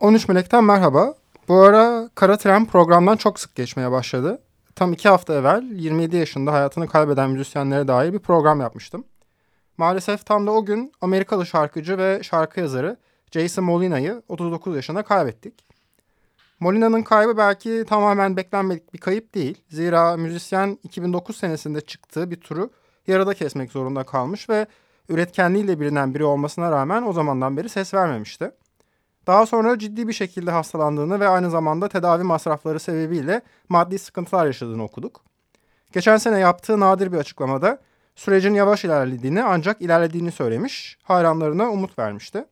13 Melek'ten merhaba. Bu ara Kara Tren programdan çok sık geçmeye başladı. Tam iki hafta evvel 27 yaşında hayatını kaybeden müzisyenlere dair bir program yapmıştım. Maalesef tam da o gün Amerikalı şarkıcı ve şarkı yazarı Jason Molina'yı 39 yaşında kaybettik. Molina'nın kaybı belki tamamen beklenmedik bir kayıp değil. Zira müzisyen 2009 senesinde çıktığı bir turu yarıda kesmek zorunda kalmış ve üretkenliğiyle bilinen biri olmasına rağmen o zamandan beri ses vermemişti. Daha sonra ciddi bir şekilde hastalandığını ve aynı zamanda tedavi masrafları sebebiyle maddi sıkıntılar yaşadığını okuduk. Geçen sene yaptığı nadir bir açıklamada sürecin yavaş ilerlediğini ancak ilerlediğini söylemiş, hayranlarına umut vermişti.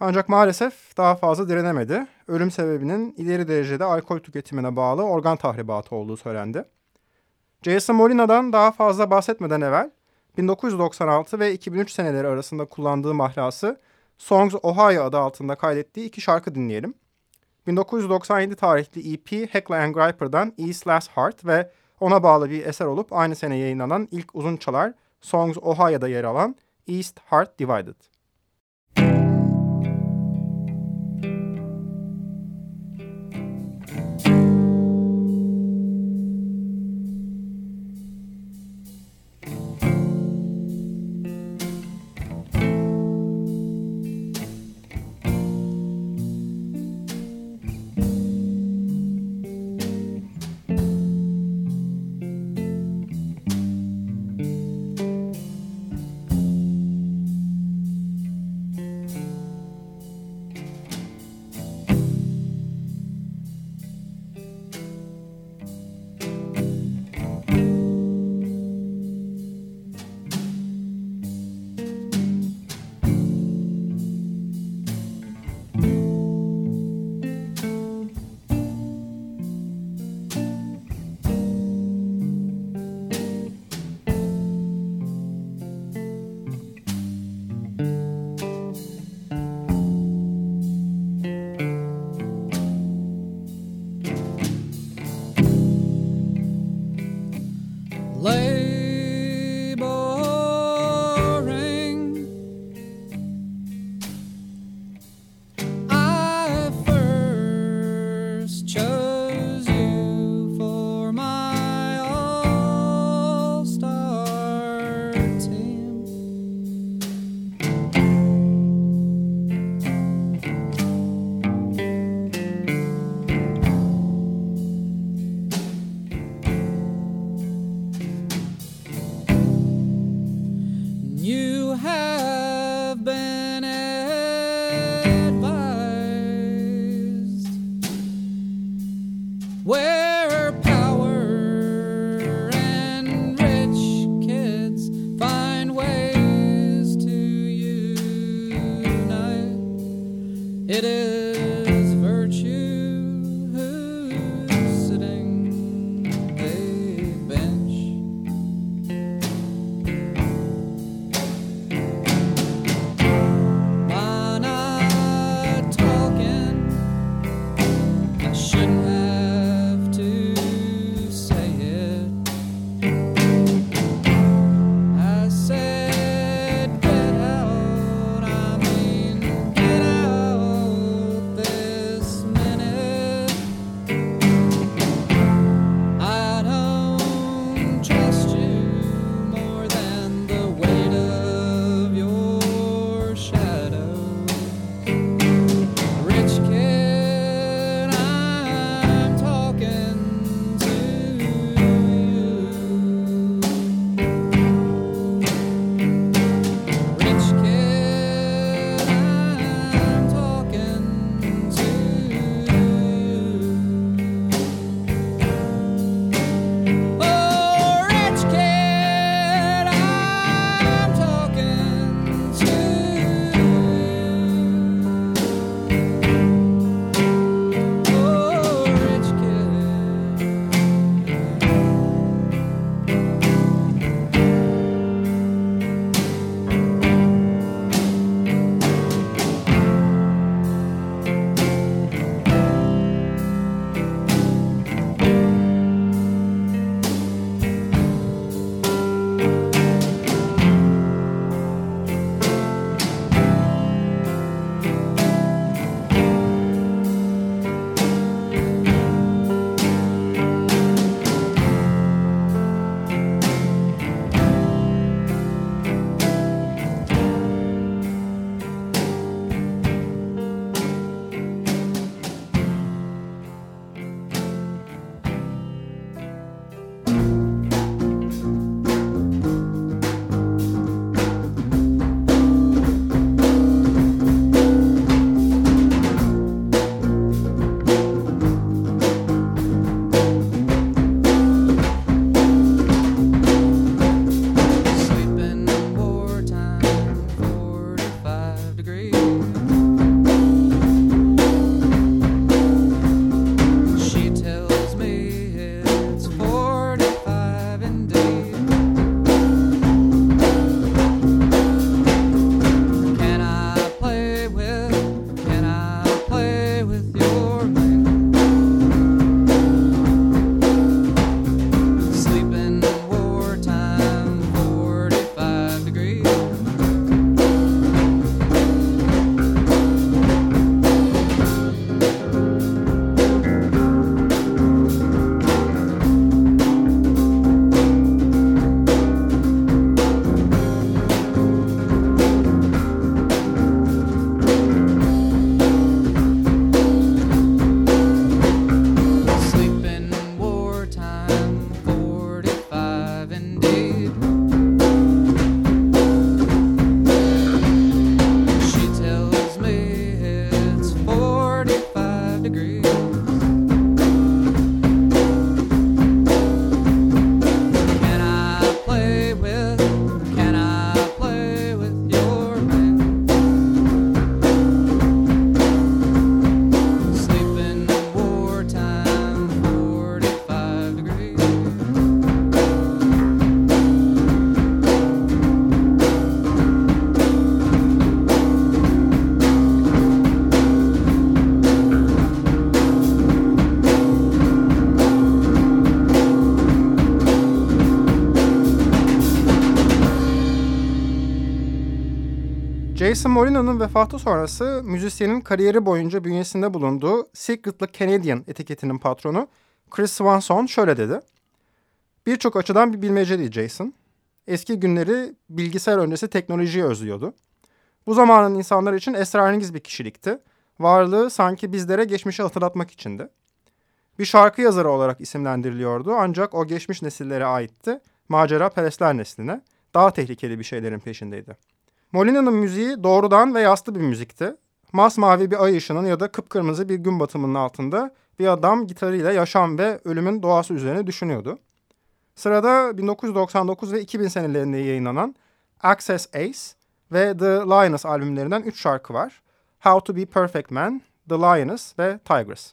Ancak maalesef daha fazla direnemedi. Ölüm sebebinin ileri derecede alkol tüketimine bağlı organ tahribatı olduğu söylendi. Jason Molina'dan daha fazla bahsetmeden evvel 1996 ve 2003 seneleri arasında kullandığı mahlası Songs Ohio adı altında kaydettiği iki şarkı dinleyelim. 1997 tarihli EP Heckler and Griper'dan East Last Heart ve ona bağlı bir eser olup aynı sene yayınlanan ilk uzun çalar Songs Ohio'da yer alan East Heart Divided. Jason Molina'nın vefatı sonrası müzisyenin kariyeri boyunca bünyesinde bulunduğu Secretly Canadian etiketinin patronu Chris Swanson şöyle dedi. Birçok açıdan bir bilmeceli Jason. Eski günleri bilgisayar öncesi teknolojiyi özlüyordu. Bu zamanın insanlar için esrarengiz bir kişilikti. Varlığı sanki bizlere geçmişi hatırlatmak içindi. Bir şarkı yazarı olarak isimlendiriliyordu ancak o geçmiş nesillere aitti. Macera perestler nesline. Daha tehlikeli bir şeylerin peşindeydi. Molina'nın müziği doğrudan ve yaslı bir müzikti. Masmavi bir ay ışının ya da kıpkırmızı bir gün batımının altında bir adam gitarıyla yaşam ve ölümün doğası üzerine düşünüyordu. Sırada 1999 ve 2000 senelerinde yayınlanan Access Ace ve The Lioness albümlerinden 3 şarkı var. How to Be Perfect Man, The Lioness ve Tigress.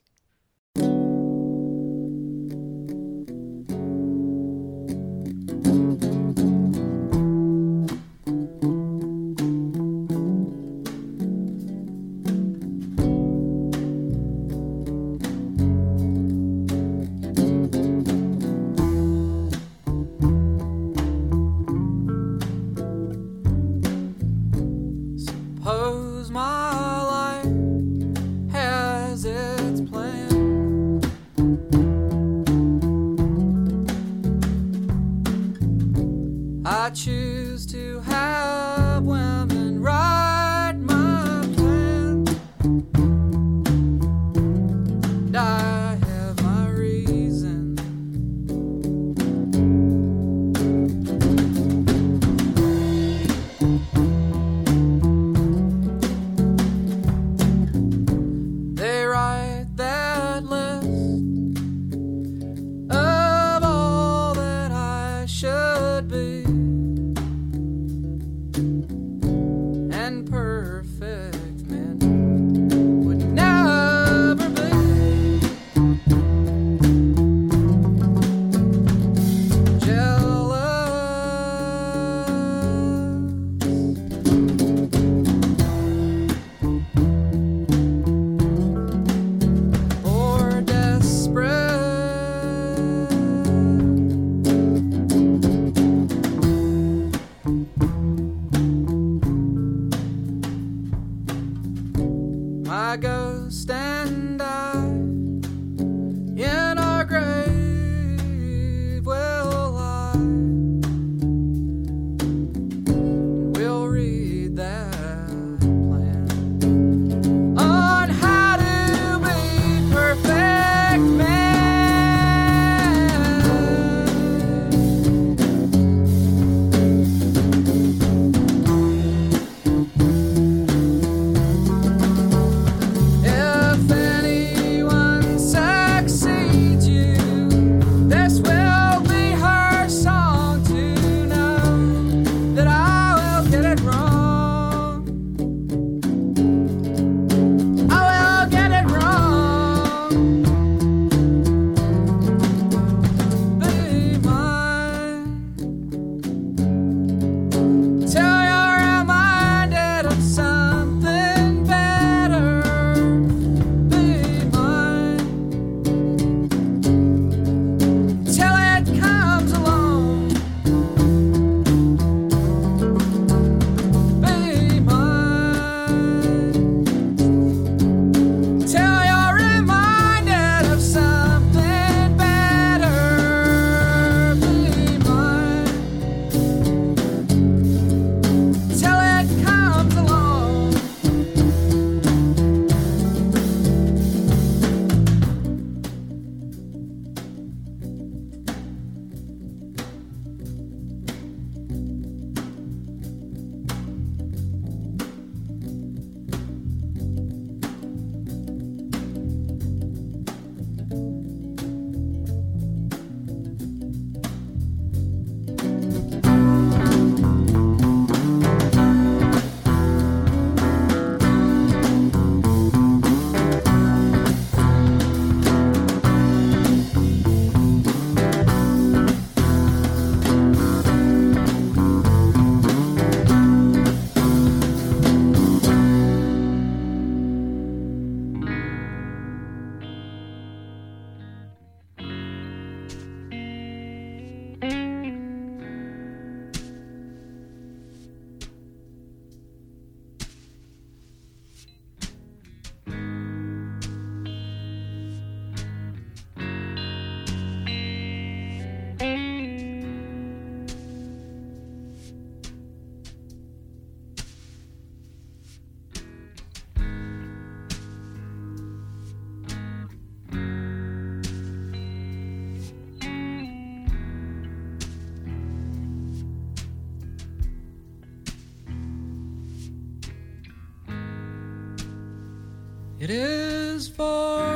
I choose to have. For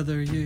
Whether you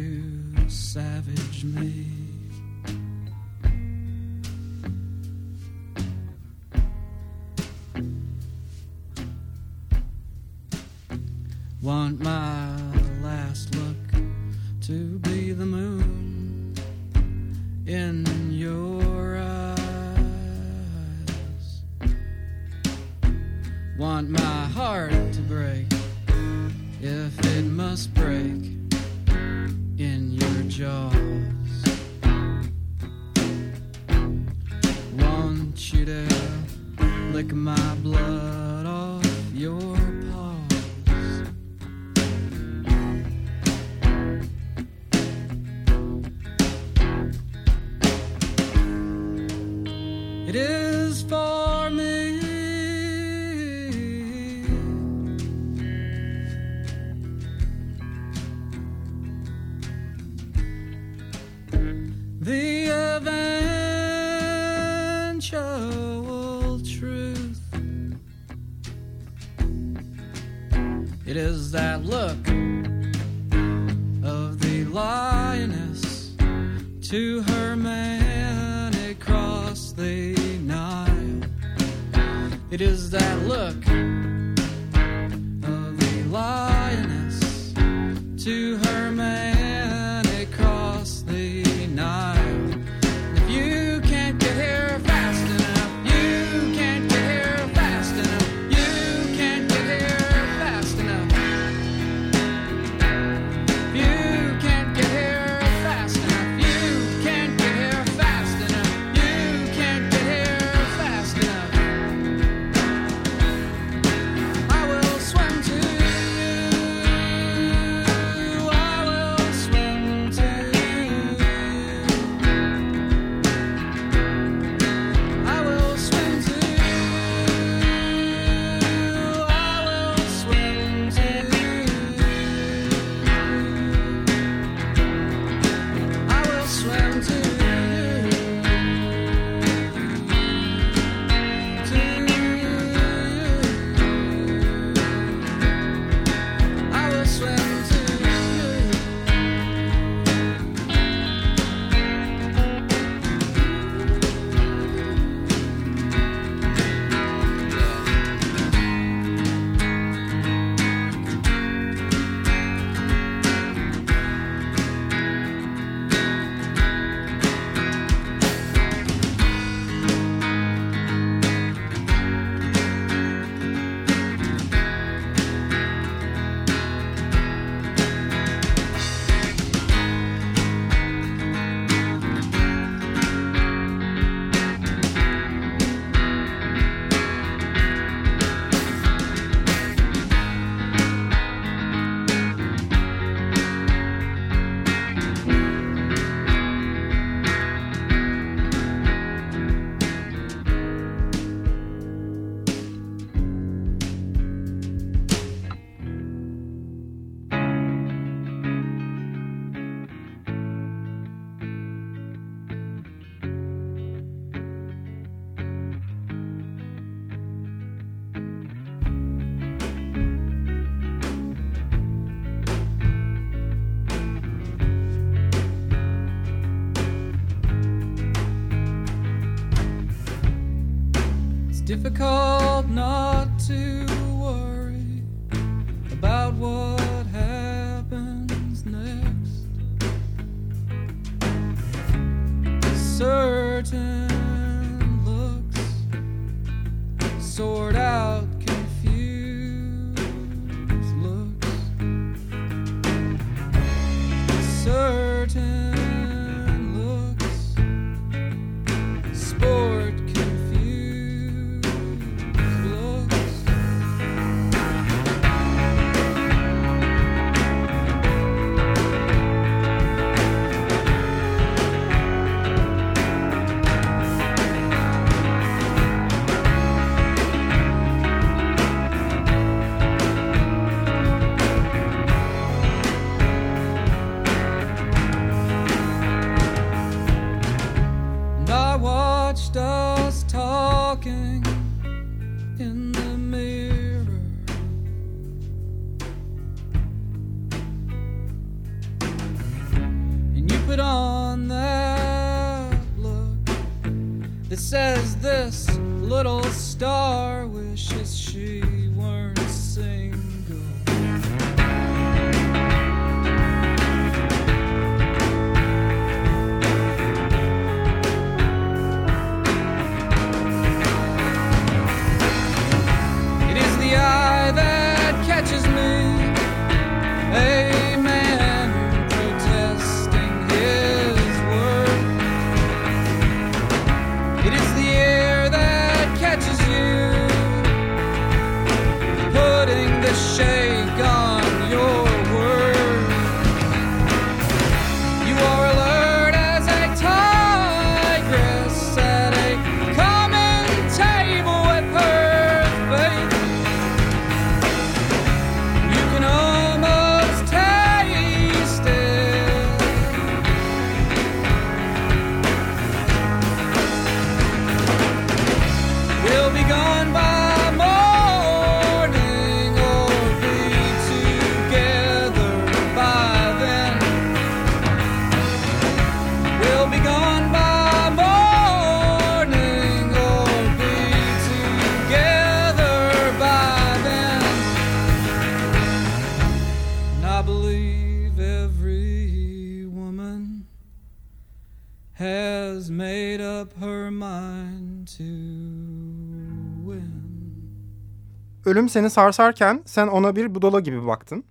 Ölüm seni sarsarken sen ona bir budala gibi baktın.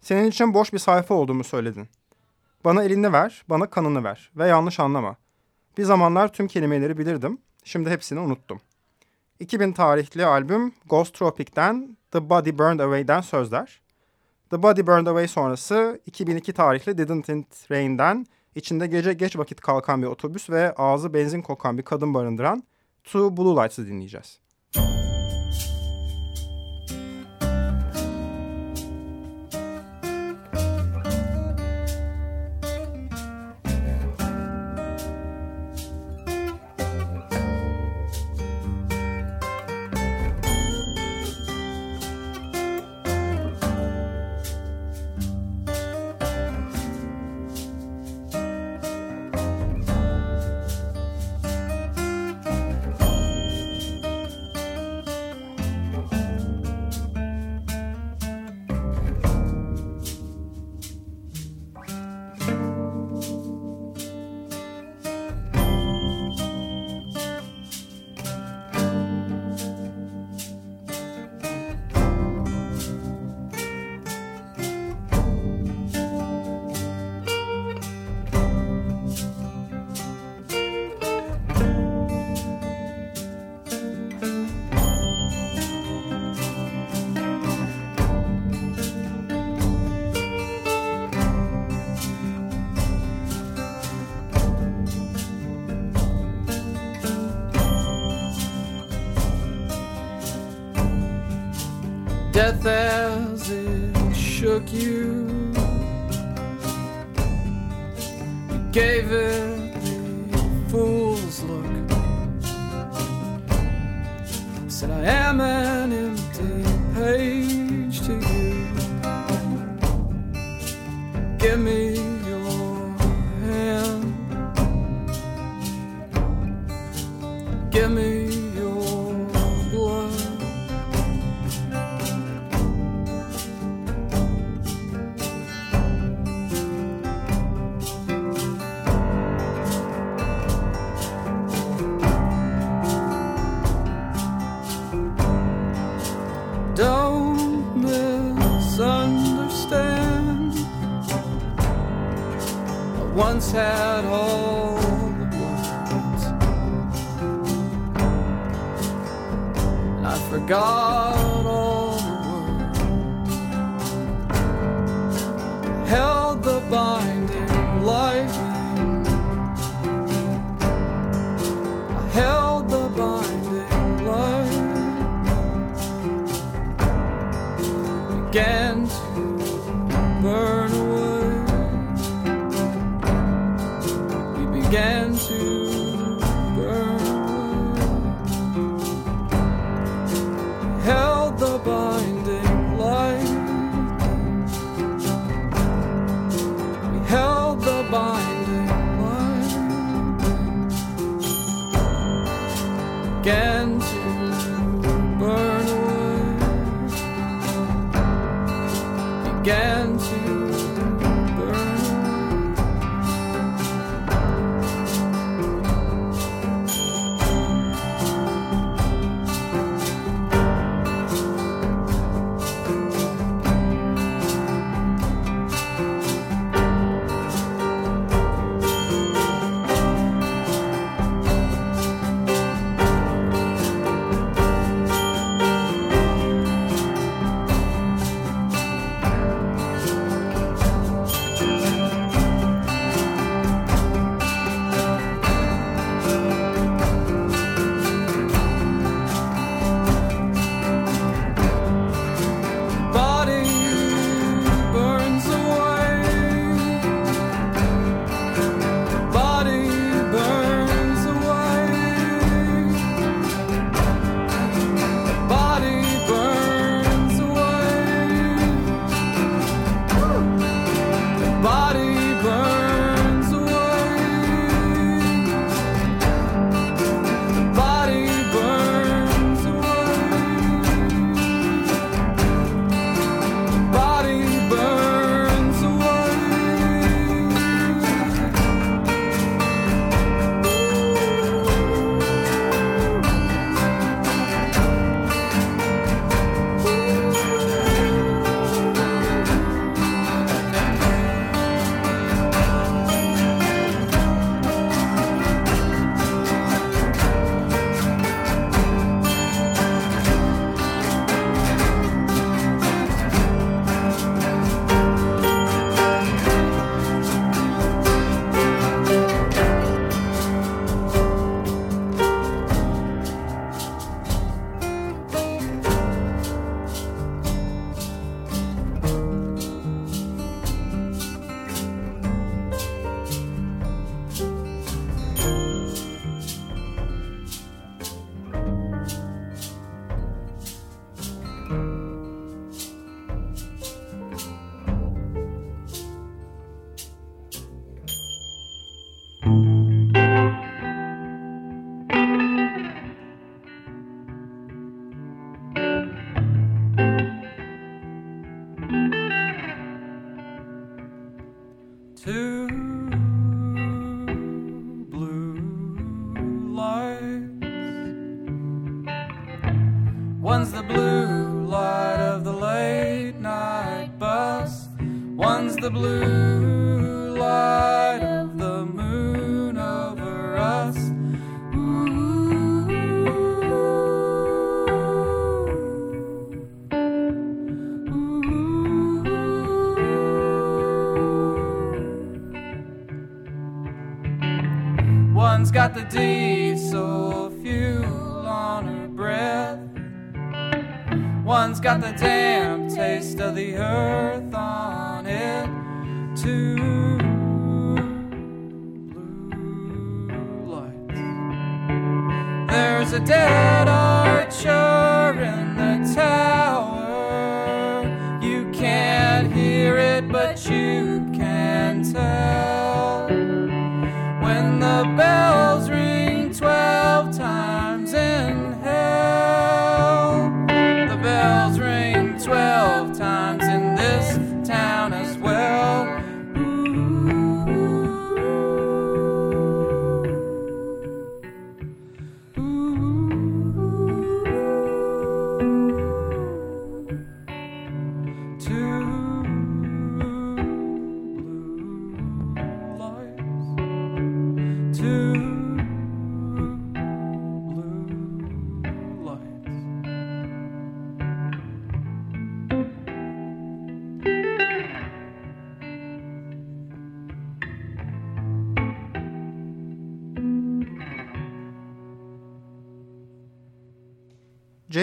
Senin için boş bir sayfa olduğumu söyledin. Bana elini ver, bana kanını ver ve yanlış anlama. Bir zamanlar tüm kelimeleri bilirdim, şimdi hepsini unuttum. 2000 tarihli albüm Ghost Tropic'ten The Body Burned Away'den sözler. The Body Burned Away sonrası 2002 tarihli Didn't It Rain'den içinde gece geç vakit kalkan bir otobüs ve ağzı benzin kokan bir kadın barındıran Two Blue Lights'ı dinleyeceğiz. You. You gave it life.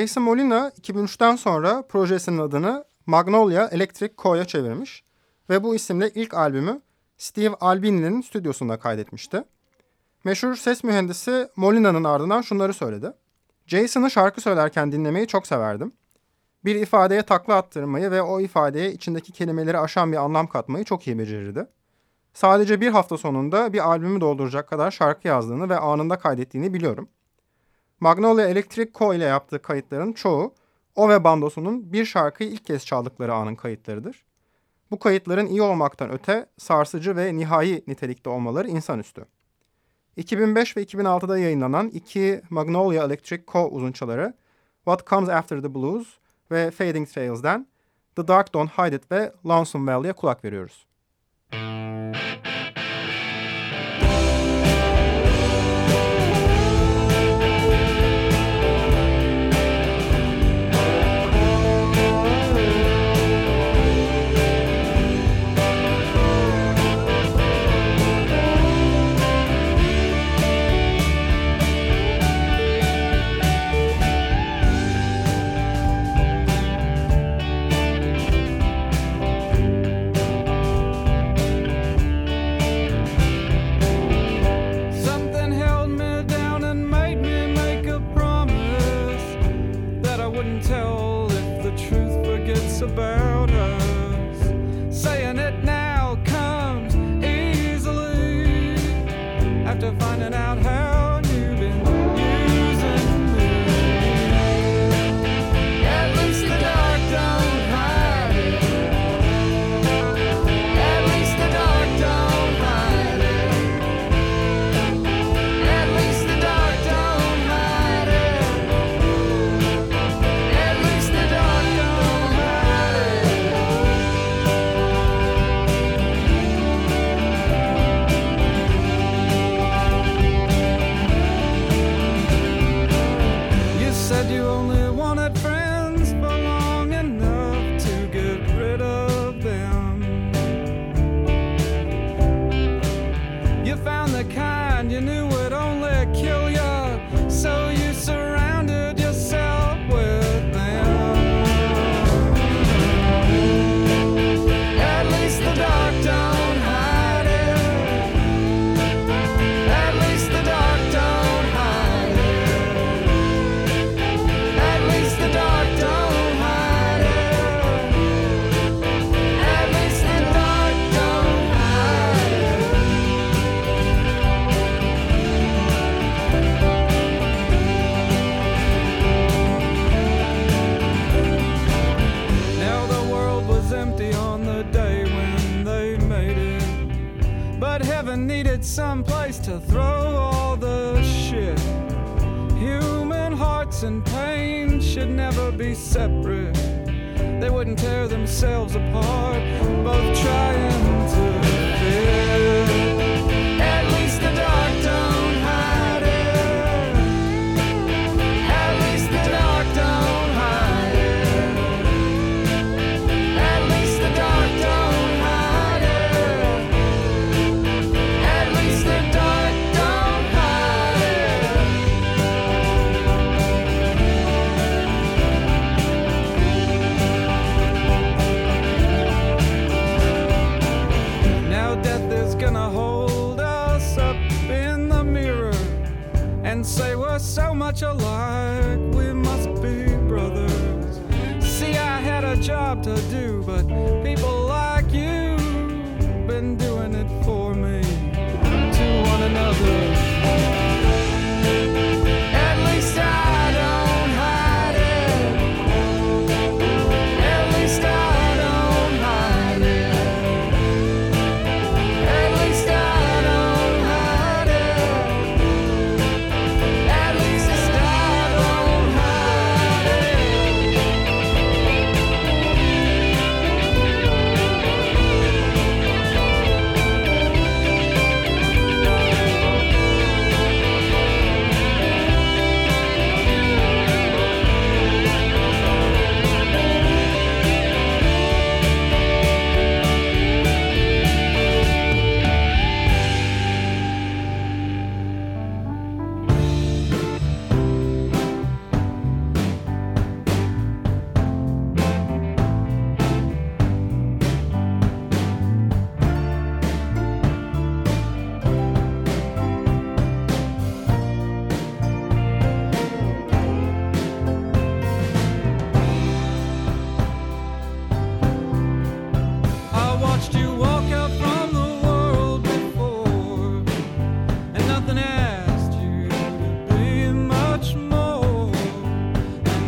Jason Molina 2003'ten sonra projesinin adını Magnolia Electric Co'ya çevirmiş ve bu isimle ilk albümü Steve Albini'nin stüdyosunda kaydetmişti. Meşhur ses mühendisi Molina'nın ardından şunları söyledi. Jason'ı şarkı söylerken dinlemeyi çok severdim. Bir ifadeye takla attırmayı ve o ifadeye içindeki kelimeleri aşan bir anlam katmayı çok iyi becerirdi. Sadece bir hafta sonunda bir albümü dolduracak kadar şarkı yazdığını ve anında kaydettiğini biliyorum. Magnolia Electric Co. ile yaptığı kayıtların çoğu o ve bandosunun bir şarkıyı ilk kez çaldıkları anın kayıtlarıdır. Bu kayıtların iyi olmaktan öte sarsıcı ve nihai nitelikte olmaları insanüstü. 2005 ve 2006'da yayınlanan iki Magnolia Electric Co. uzunçaları What Comes After the Blues ve Fading Trails'den The Dark Don't Hide It ve Lonesome Valley'e kulak veriyoruz. Müzik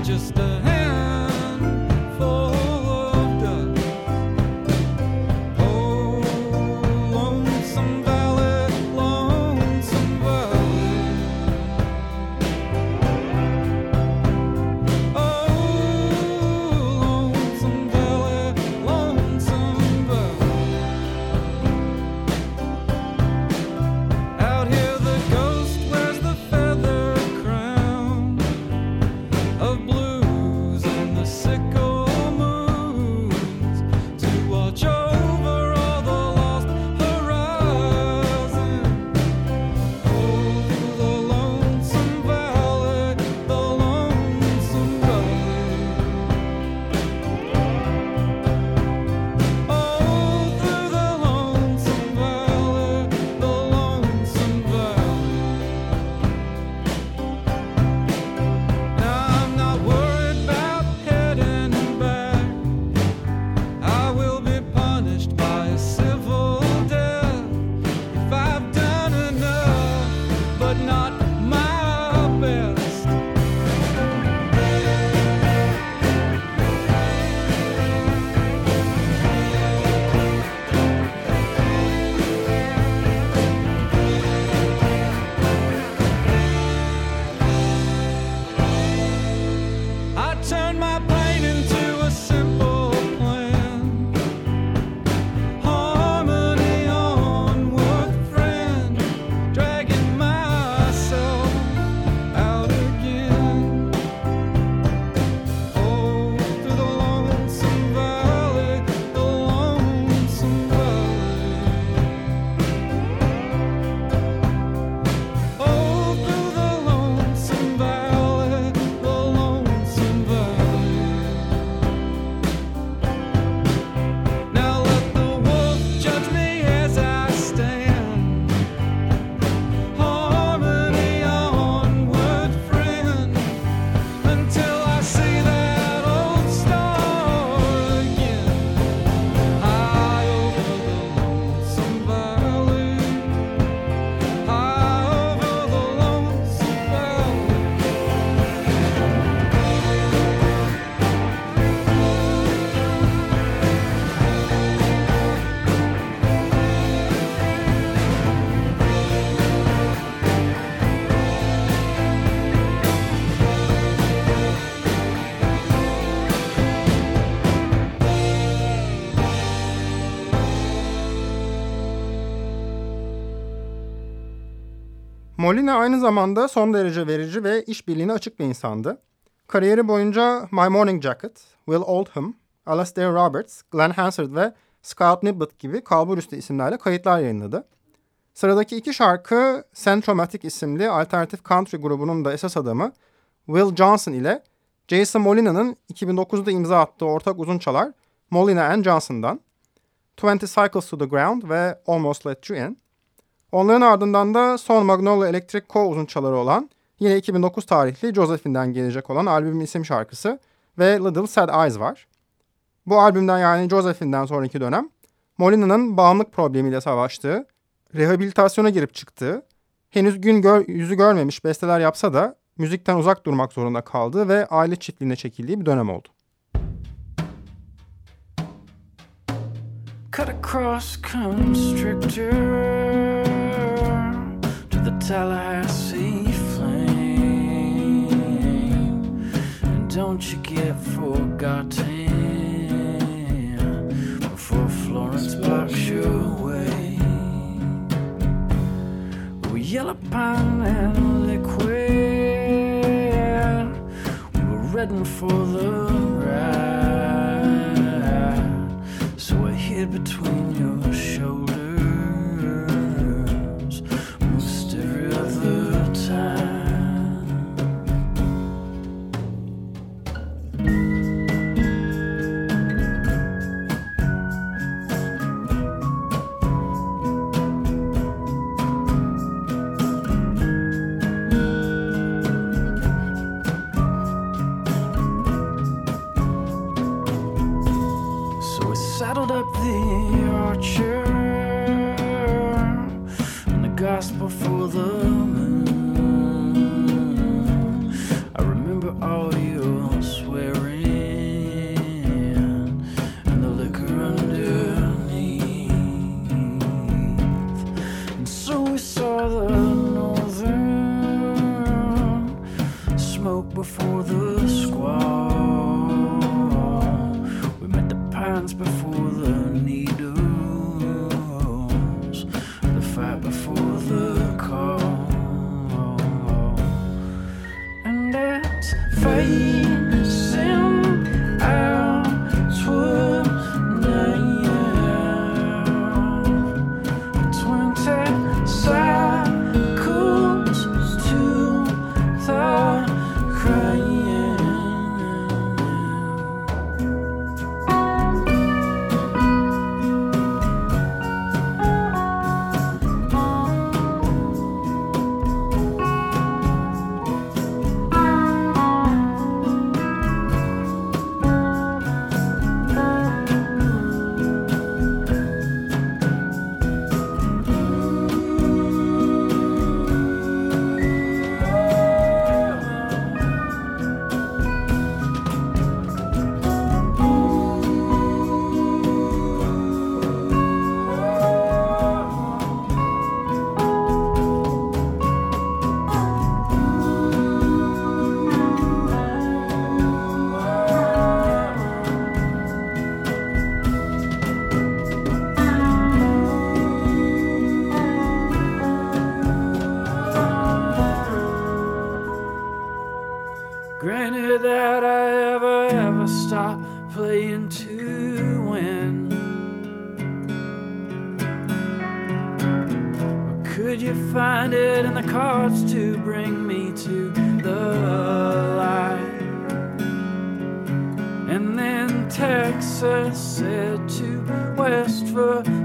just a Molina aynı zamanda son derece verici ve işbirliğine açık bir insandı. Kariyeri boyunca My Morning Jacket, Will Oldham, Alastair Roberts, Glenn Hansard ve Scout Nibbett gibi kalburüstü isimlerle kayıtlar yayınladı. Sıradaki iki şarkı Centromatic isimli alternatif country grubunun da esas adamı Will Johnson ile Jason Molina'nın 2009'da imza attığı ortak uzun çalar Molina and Johnson'dan 20 Cycles to the Ground ve Almost Let You In. Onların ardından da son Magnolia Electric Co uzun çaları olan yine 2009 tarihli Josephine'den gelecek olan albümün isim şarkısı ve Little Sad Eyes var. Bu albümden yani Josephine'den sonraki dönem Molina'nın bağımlılık problemiyle savaştığı, rehabilitasyona girip çıktığı, henüz gün gör, yüzü görmemiş besteler yapsa da müzikten uzak durmak zorunda kaldığı ve aile çiftliğine çekildiği bir dönem oldu. Cut across constrictor to the Tallahassee flame. And don't you get forgotten before Florence blocks your way. We're yellow pine and liquid. We were ready for the hands before to West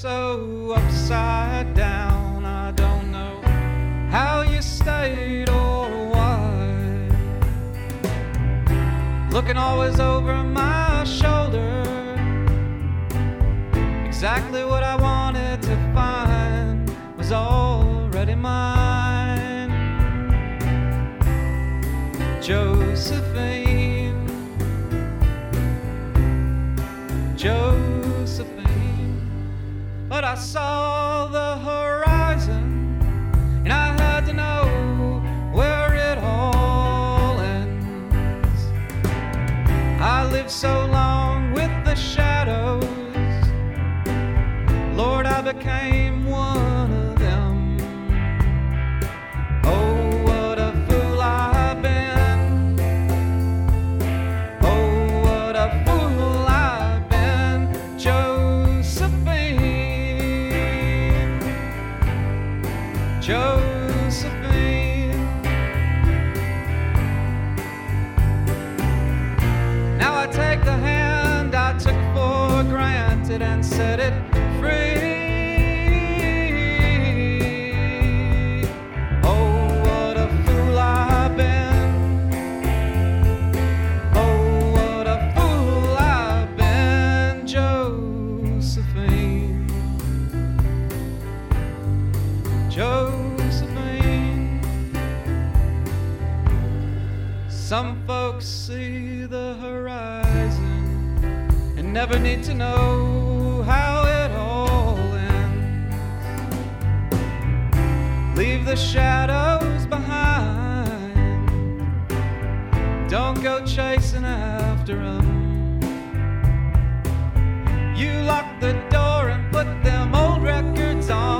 so upside down. I don't know how you stayed or why. Looking always over my shoulder. Exactly what I wanted to find was already mine. Josephine. But I saw the horizon and I had to know where it all ends. I lived so Some folks see the horizon and never need to know how it all ends. Leave the shadows behind. Don't go chasing after them. You lock the door and put them old records on.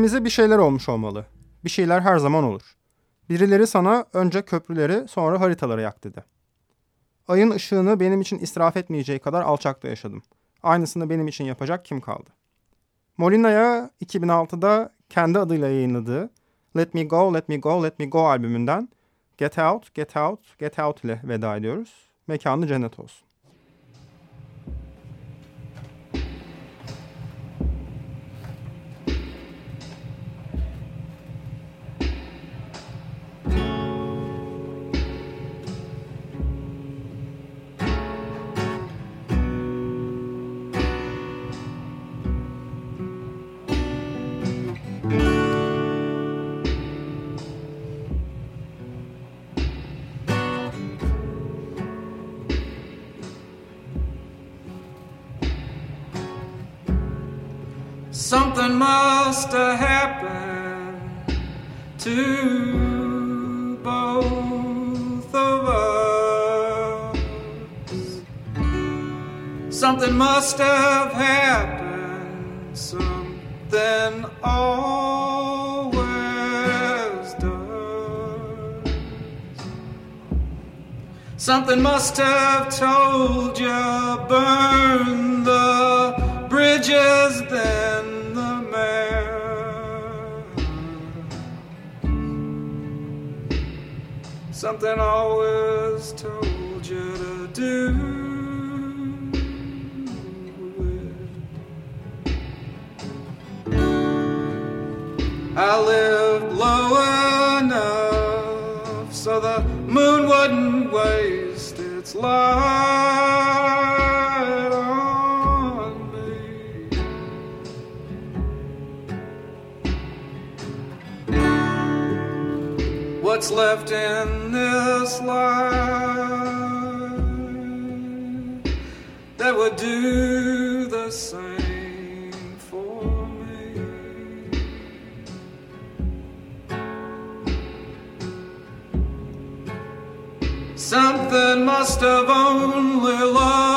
İkimize bir şeyler olmuş olmalı. Bir şeyler her zaman olur. Birileri sana önce köprüleri sonra haritaları yak dedi. Ayın ışığını benim için israf etmeyeceği kadar alçakta yaşadım. Aynısını benim için yapacak kim kaldı? Molina'ya 2006'da kendi adıyla yayınladığı Let Me Go, Let Me Go, Let Me Go albümünden Get Out, Get Out, Get Out ile veda ediyoruz. Mekanı cennet olsun. Must have happened to both of us. Something must have happened. Something always does. Something must have told you burn the bridges, then Something I always told you to do. I lived low enough so the moon wouldn't waste its light What's left in this life that would do the same for me? Something must have only loved